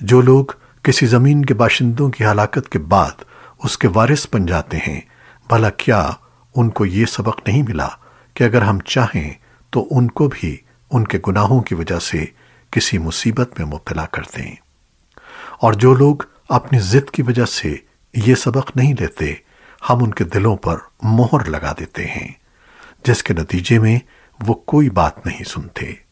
जो लोग किसी ज़मीन के बाशिंदों की हलाकत के बाद उसके वारिस बन जाते हैं, भला क्या उनको ये सबक नहीं मिला कि अगर हम चाहें तो उनको भी उनके गुनाहों की वजह से किसी मुसीबत में मुब्तला कर दें। और जो लोग अपनी जिद की वजह से ये सबक नहीं लेते, हम उनके दिलों पर मोहर लगा देते हैं, जिसके नतीजे में वो कोई बात नहीं सुनते।